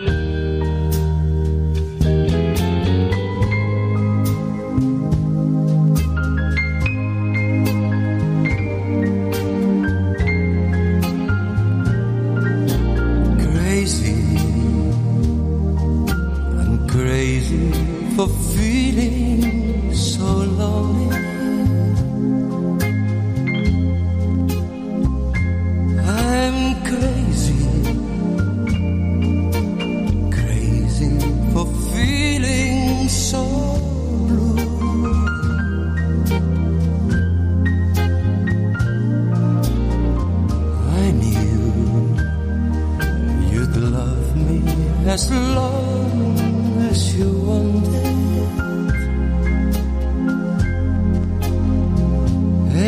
Crazy, I'm crazy for feeling so lonely. As long as you want wanted.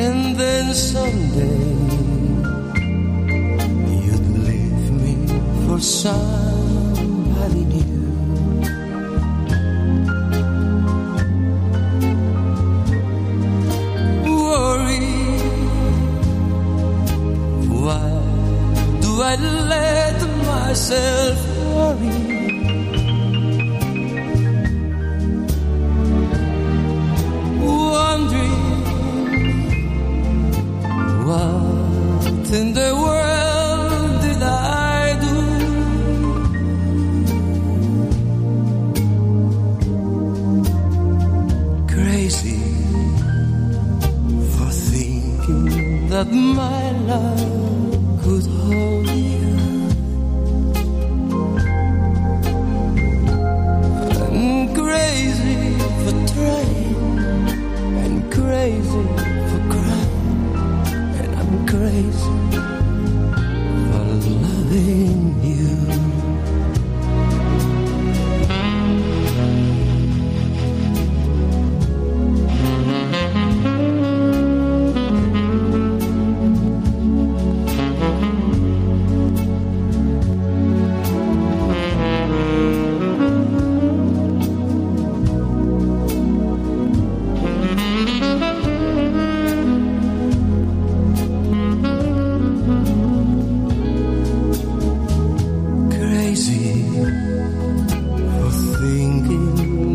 And then someday you'd leave me for somebody new. Worry, why do I let myself worry? Wondering what in the world did I do? Crazy for thinking that my love could hold you. Crazy